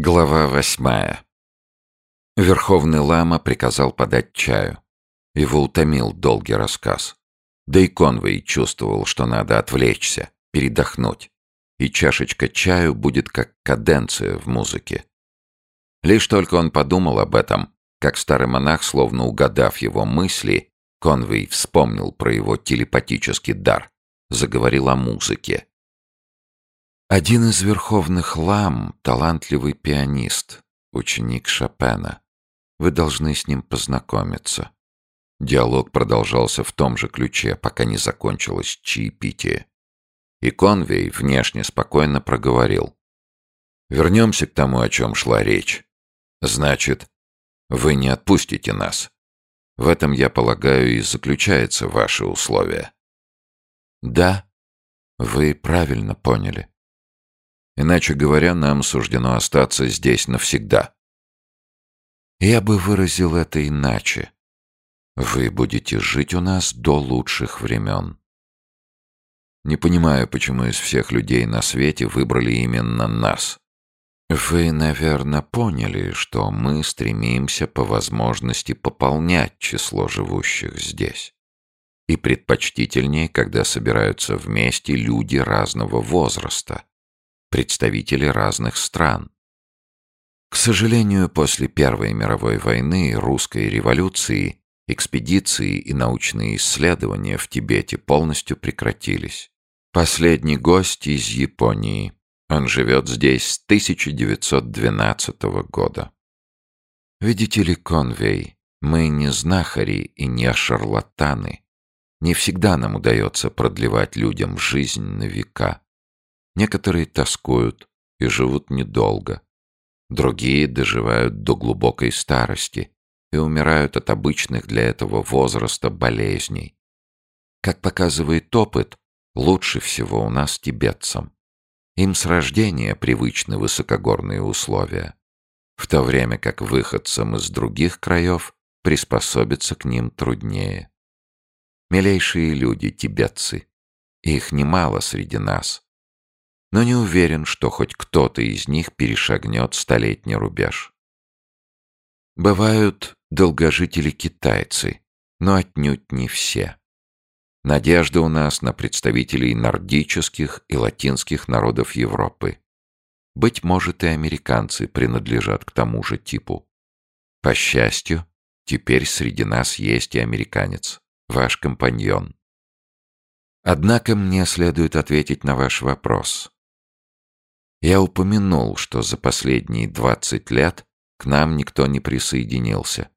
Глава восьмая. Верховный лама приказал подать чаю. Его утомил долгий рассказ. Да и Конвей чувствовал, что надо отвлечься, передохнуть. И чашечка чаю будет как каденция в музыке. Лишь только он подумал об этом, как старый монах, словно угадав его мысли, Конвей вспомнил про его телепатический дар, заговорил о музыке. Один из верховных лам — талантливый пианист, ученик Шопена. Вы должны с ним познакомиться. Диалог продолжался в том же ключе, пока не закончилось чаепитие. И Конвей внешне спокойно проговорил. «Вернемся к тому, о чем шла речь. Значит, вы не отпустите нас. В этом, я полагаю, и заключается ваше условие». «Да, вы правильно поняли», Иначе говоря, нам суждено остаться здесь навсегда. Я бы выразил это иначе. Вы будете жить у нас до лучших времен. Не понимаю, почему из всех людей на свете выбрали именно нас. Вы, наверное, поняли, что мы стремимся по возможности пополнять число живущих здесь. И предпочтительнее, когда собираются вместе люди разного возраста представители разных стран. К сожалению, после Первой мировой войны, русской революции, экспедиции и научные исследования в Тибете полностью прекратились. Последний гость из Японии. Он живет здесь с 1912 года. Видите ли, Конвей, мы не знахари и не шарлатаны. Не всегда нам удается продлевать людям жизнь на века. Некоторые тоскуют и живут недолго. Другие доживают до глубокой старости и умирают от обычных для этого возраста болезней. Как показывает опыт, лучше всего у нас тибетцам. Им с рождения привычны высокогорные условия, в то время как выходцам из других краев приспособиться к ним труднее. Милейшие люди, тибетцы, их немало среди нас, но не уверен, что хоть кто-то из них перешагнет столетний рубеж. Бывают долгожители-китайцы, но отнюдь не все. Надежда у нас на представителей нордических и латинских народов Европы. Быть может, и американцы принадлежат к тому же типу. По счастью, теперь среди нас есть и американец, ваш компаньон. Однако мне следует ответить на ваш вопрос. Я упомянул, что за последние 20 лет к нам никто не присоединился.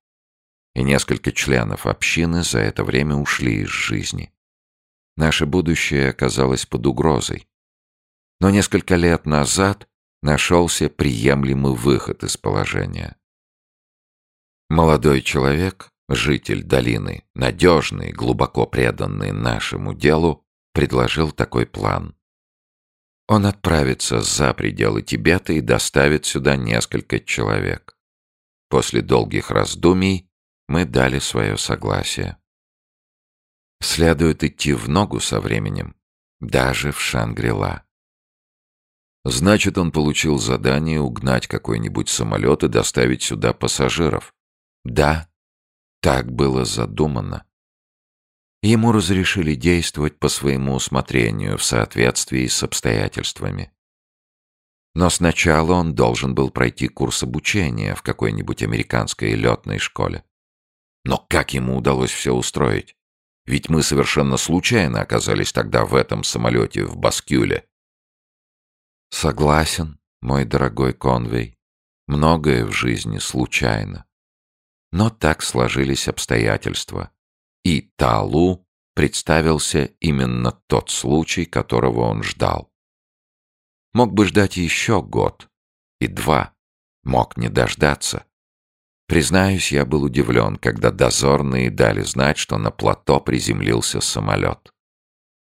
И несколько членов общины за это время ушли из жизни. Наше будущее оказалось под угрозой. Но несколько лет назад нашелся приемлемый выход из положения. Молодой человек, житель долины, надежный, глубоко преданный нашему делу, предложил такой план. Он отправится за пределы Тибета и доставит сюда несколько человек. После долгих раздумий мы дали свое согласие. Следует идти в ногу со временем, даже в Шангрила. Значит, он получил задание угнать какой-нибудь самолет и доставить сюда пассажиров. Да, так было задумано. Ему разрешили действовать по своему усмотрению в соответствии с обстоятельствами. Но сначала он должен был пройти курс обучения в какой-нибудь американской летной школе. Но как ему удалось все устроить? Ведь мы совершенно случайно оказались тогда в этом самолете в Баскюле. Согласен, мой дорогой Конвей. Многое в жизни случайно. Но так сложились обстоятельства. И Талу представился именно тот случай, которого он ждал. Мог бы ждать еще год и два, мог не дождаться. Признаюсь, я был удивлен, когда дозорные дали знать, что на плато приземлился самолет.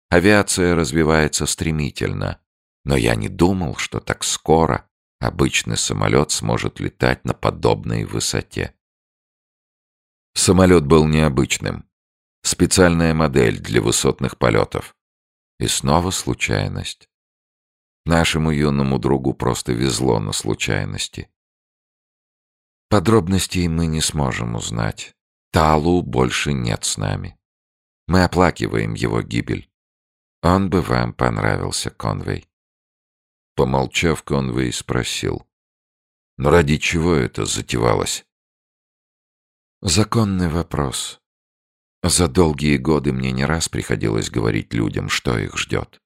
Авиация развивается стремительно, но я не думал, что так скоро обычный самолет сможет летать на подобной высоте. Самолет был необычным. Специальная модель для высотных полетов. И снова случайность. Нашему юному другу просто везло на случайности. Подробностей мы не сможем узнать. Талу больше нет с нами. Мы оплакиваем его гибель. Он бы вам понравился, Конвей. Помолчав, Конвей спросил. Но ради чего это затевалось? Законный вопрос. За долгие годы мне не раз приходилось говорить людям, что их ждет.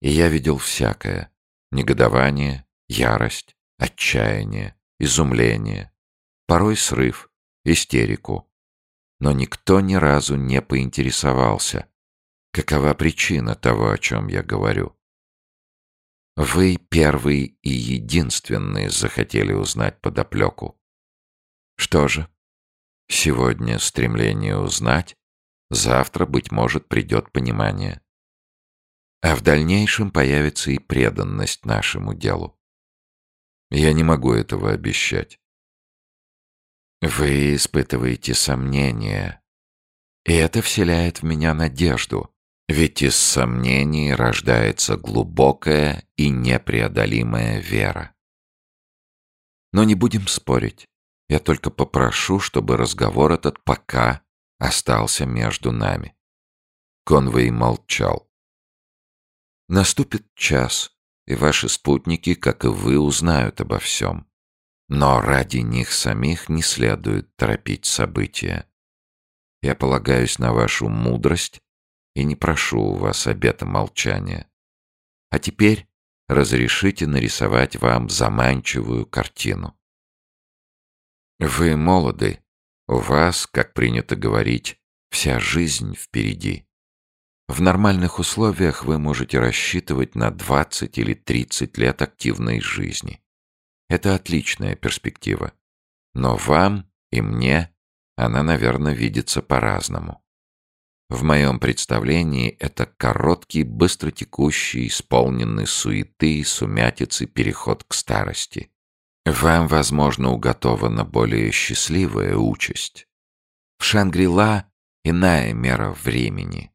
И я видел всякое. Негодование, ярость, отчаяние, изумление. Порой срыв, истерику. Но никто ни разу не поинтересовался, какова причина того, о чем я говорю. Вы первый и единственный захотели узнать подоплеку. Что же, сегодня стремление узнать, завтра, быть может, придет понимание. А в дальнейшем появится и преданность нашему делу. Я не могу этого обещать. Вы испытываете сомнения, и это вселяет в меня надежду, ведь из сомнений рождается глубокая и непреодолимая вера. Но не будем спорить. Я только попрошу, чтобы разговор этот пока остался между нами. Конвей молчал. Наступит час, и ваши спутники, как и вы, узнают обо всем. Но ради них самих не следует торопить события. Я полагаюсь на вашу мудрость и не прошу у вас обета молчания. А теперь разрешите нарисовать вам заманчивую картину. Вы молоды, у вас, как принято говорить, вся жизнь впереди. В нормальных условиях вы можете рассчитывать на 20 или 30 лет активной жизни. Это отличная перспектива. Но вам и мне она, наверное, видится по-разному. В моем представлении это короткий, быстротекущий, исполненный суеты и сумятицы переход к старости. Вам, возможно, уготована более счастливая участь. В Шангрила иная мера времени,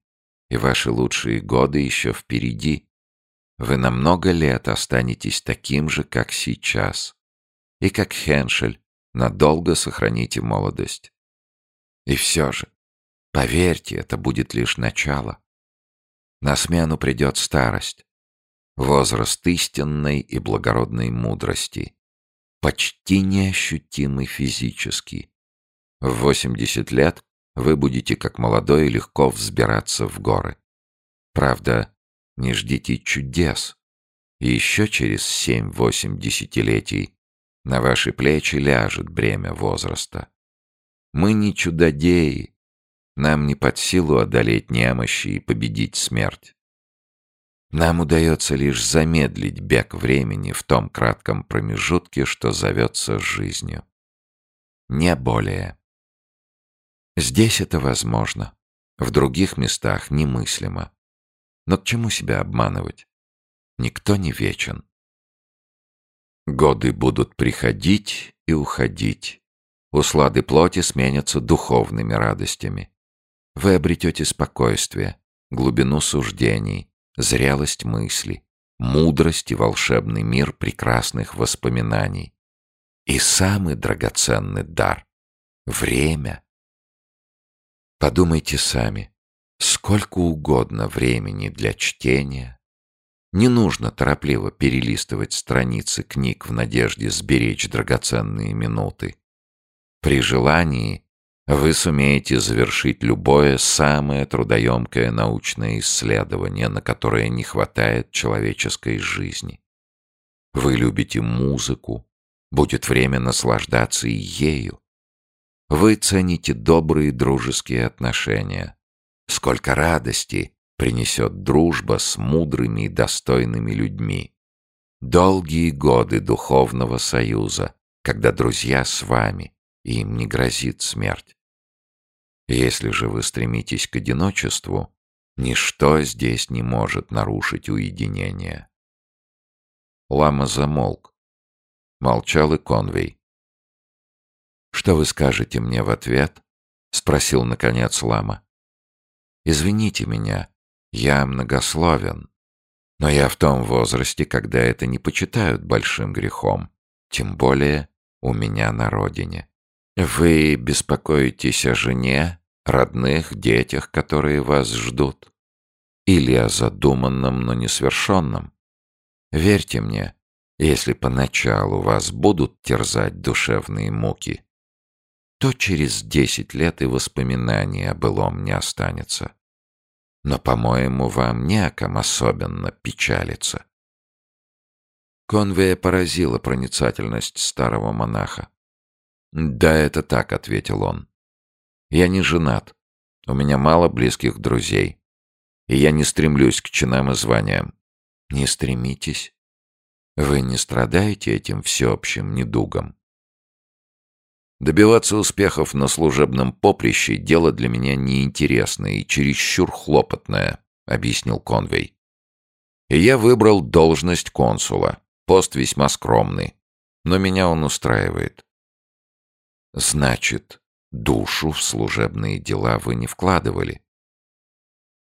и ваши лучшие годы еще впереди. Вы на много лет останетесь таким же, как сейчас. И как Хеншель, надолго сохраните молодость. И все же, Поверьте, это будет лишь начало. На смену придет старость, возраст истинной и благородной мудрости, почти неощутимый физически. В 80 лет вы будете, как молодой, легко взбираться в горы. Правда, не ждите чудес. Еще через 7-8 десятилетий на ваши плечи ляжет бремя возраста. Мы не чудодеи, нам не под силу одолеть немощи и победить смерть. Нам удается лишь замедлить бег времени в том кратком промежутке, что зовется жизнью. Не более. Здесь это возможно. В других местах немыслимо. Но к чему себя обманывать? Никто не вечен. Годы будут приходить и уходить. Услады плоти сменятся духовными радостями. Вы обретете спокойствие, глубину суждений, зрелость мысли, мудрость и волшебный мир прекрасных воспоминаний. И самый драгоценный дар — время. Подумайте сами, сколько угодно времени для чтения. Не нужно торопливо перелистывать страницы книг в надежде сберечь драгоценные минуты. При желании вы сумеете завершить любое самое трудоемкое научное исследование, на которое не хватает человеческой жизни. Вы любите музыку, будет время наслаждаться и ею. Вы цените добрые дружеские отношения. Сколько радости принесет дружба с мудрыми и достойными людьми. Долгие годы духовного союза, когда друзья с вами, и им не грозит смерть. Если же вы стремитесь к одиночеству, ничто здесь не может нарушить уединение. Лама замолк. Молчал и Конвей. «Что вы скажете мне в ответ?» — спросил, наконец, Лама. «Извините меня, я многословен, Но я в том возрасте, когда это не почитают большим грехом, тем более у меня на родине. Вы беспокоитесь о жене, родных, детях, которые вас ждут? Или о задуманном, но несвершенном? Верьте мне, если поначалу вас будут терзать душевные муки, то через десять лет и воспоминания о былом не останется. Но, по-моему, вам не о ком особенно печалиться. Конвея поразила проницательность старого монаха. «Да, это так», — ответил он. «Я не женат. У меня мало близких друзей. И я не стремлюсь к чинам и званиям». «Не стремитесь? Вы не страдаете этим всеобщим недугом?» Добиваться успехов на служебном поприще — дело для меня неинтересное и чересчур хлопотное, — объяснил Конвей. И я выбрал должность консула. Пост весьма скромный, но меня он устраивает. Значит, душу в служебные дела вы не вкладывали?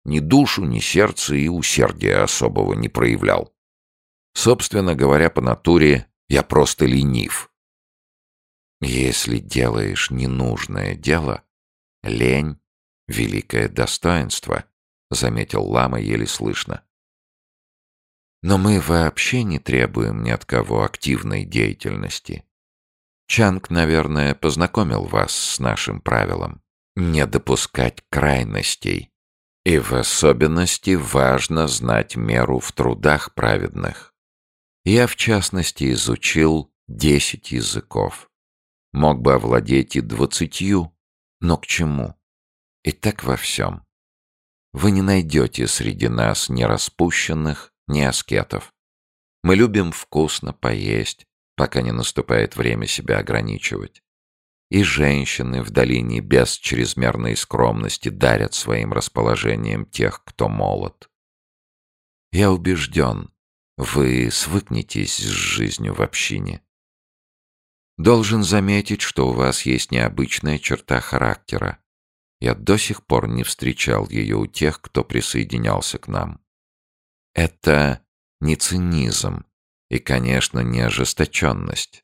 Ни душу, ни сердце и усердия особого не проявлял. Собственно говоря, по натуре я просто ленив. Если делаешь ненужное дело, лень — великое достоинство, — заметил лама еле слышно. Но мы вообще не требуем ни от кого активной деятельности. Чанг, наверное, познакомил вас с нашим правилом. Не допускать крайностей. И в особенности важно знать меру в трудах праведных. Я, в частности, изучил десять языков. Мог бы овладеть и двадцатью, но к чему? И так во всем. Вы не найдете среди нас ни распущенных, ни аскетов. Мы любим вкусно поесть, пока не наступает время себя ограничивать. И женщины в долине без чрезмерной скромности дарят своим расположением тех, кто молод. Я убежден, вы свыкнетесь с жизнью в общине. Должен заметить, что у вас есть необычная черта характера. Я до сих пор не встречал ее у тех, кто присоединялся к нам. Это не цинизм и, конечно, не ожесточенность.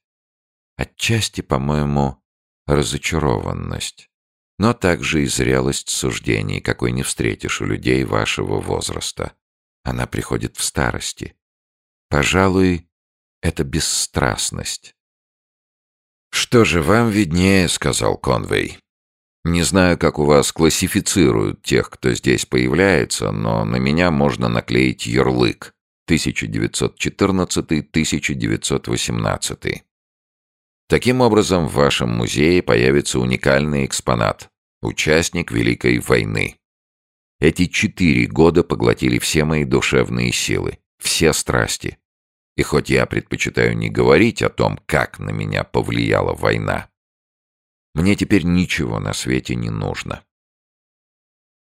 Отчасти, по-моему, разочарованность, но также и зрелость суждений, какой не встретишь у людей вашего возраста. Она приходит в старости. Пожалуй, это бесстрастность. «Что же, вам виднее», — сказал Конвей. «Не знаю, как у вас классифицируют тех, кто здесь появляется, но на меня можно наклеить ярлык 1914-1918. Таким образом, в вашем музее появится уникальный экспонат — участник Великой войны. Эти четыре года поглотили все мои душевные силы, все страсти. И хоть я предпочитаю не говорить о том, как на меня повлияла война, мне теперь ничего на свете не нужно.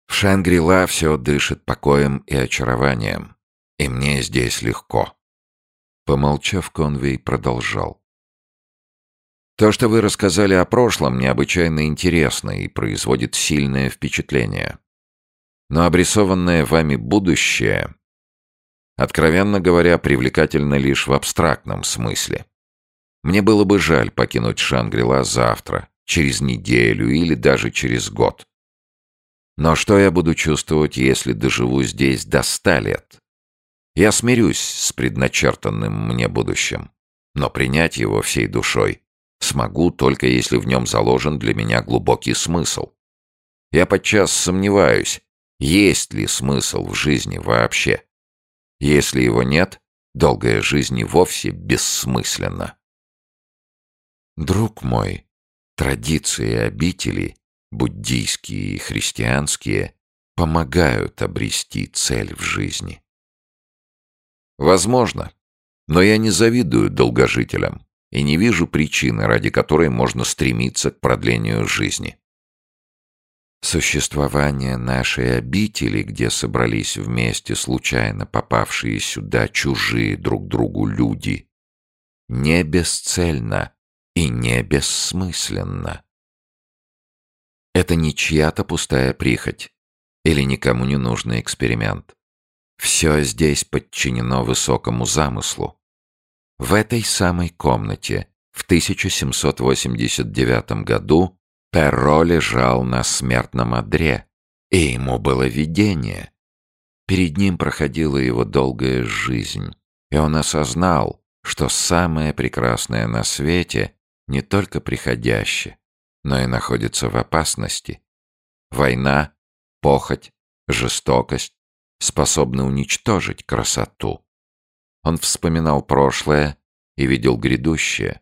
В Шангри-Ла все дышит покоем и очарованием, и мне здесь легко. Помолчав, Конвей продолжал. То, что вы рассказали о прошлом, необычайно интересно и производит сильное впечатление. Но обрисованное вами будущее откровенно говоря, привлекательно лишь в абстрактном смысле. Мне было бы жаль покинуть Шангрила завтра, через неделю или даже через год. Но что я буду чувствовать, если доживу здесь до ста лет? Я смирюсь с предначертанным мне будущим, но принять его всей душой смогу только если в нем заложен для меня глубокий смысл. Я подчас сомневаюсь, есть ли смысл в жизни вообще. Если его нет, долгая жизнь и вовсе бессмысленна. Друг мой, традиции обители, буддийские и христианские, помогают обрести цель в жизни. Возможно, но я не завидую долгожителям и не вижу причины, ради которой можно стремиться к продлению жизни. Существование нашей обители, где собрались вместе случайно попавшие сюда чужие друг другу люди, не бесцельно и не бессмысленно. Это не чья-то пустая прихоть или никому не нужный эксперимент. Все здесь подчинено высокому замыслу. В этой самой комнате в 1789 году Перро лежал на смертном одре, и ему было видение. Перед ним проходила его долгая жизнь, и он осознал, что самое прекрасное на свете не только приходящее, но и находится в опасности. Война, похоть, жестокость способны уничтожить красоту. Он вспоминал прошлое и видел грядущее.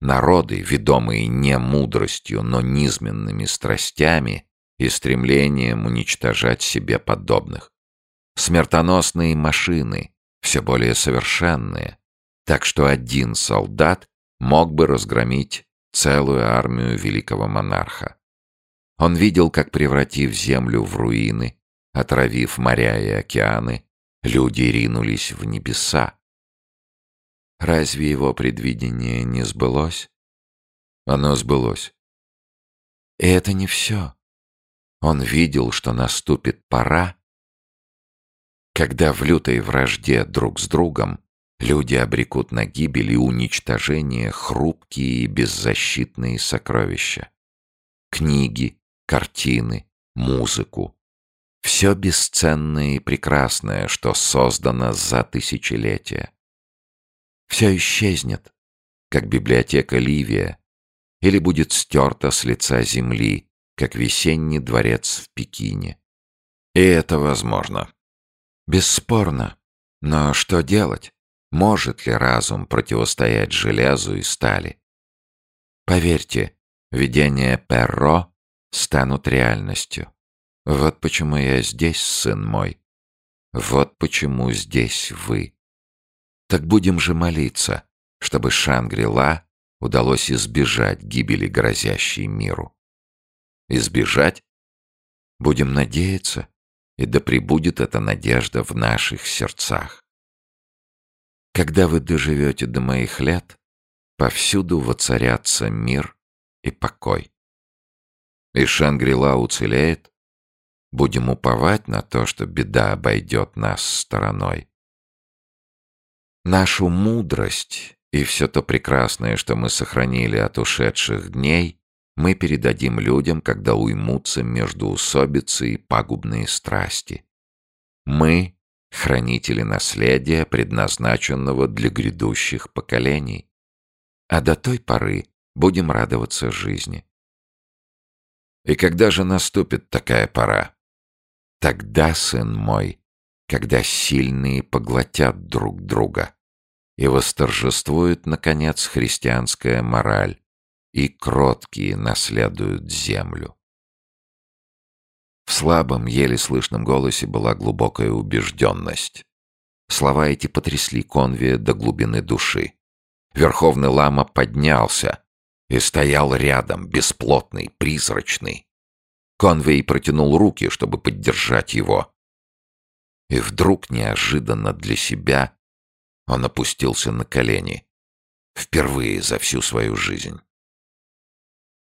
Народы, ведомые не мудростью, но низменными страстями и стремлением уничтожать себе подобных. Смертоносные машины, все более совершенные, так что один солдат мог бы разгромить целую армию великого монарха. Он видел, как, превратив землю в руины, отравив моря и океаны, люди ринулись в небеса. Разве его предвидение не сбылось? Оно сбылось. И это не все. Он видел, что наступит пора, когда в лютой вражде друг с другом люди обрекут на гибель и уничтожение хрупкие и беззащитные сокровища. Книги, картины, музыку. Все бесценное и прекрасное, что создано за тысячелетия. Все исчезнет, как библиотека Ливия, или будет стерто с лица земли, как весенний дворец в Пекине. И это возможно. Бесспорно. Но что делать? Может ли разум противостоять железу и стали? Поверьте, видения Перро станут реальностью. Вот почему я здесь, сын мой. Вот почему здесь вы. Так будем же молиться, чтобы Шангри-Ла удалось избежать гибели, грозящей миру. Избежать? Будем надеяться, и да пребудет эта надежда в наших сердцах. Когда вы доживете до моих лет, повсюду воцарятся мир и покой. И Шангрила уцелеет, будем уповать на то, что беда обойдет нас стороной. Нашу мудрость и все то прекрасное, что мы сохранили от ушедших дней, мы передадим людям, когда уймутся между усобицы и пагубные страсти. Мы — хранители наследия, предназначенного для грядущих поколений. А до той поры будем радоваться жизни. И когда же наступит такая пора? Тогда, сын мой, когда сильные поглотят друг друга и восторжествует, наконец, христианская мораль, и кроткие наследуют землю. В слабом, еле слышном голосе была глубокая убежденность. Слова эти потрясли Конвия до глубины души. Верховный лама поднялся и стоял рядом, бесплотный, призрачный. Конвей протянул руки, чтобы поддержать его. И вдруг, неожиданно для себя, он опустился на колени. Впервые за всю свою жизнь.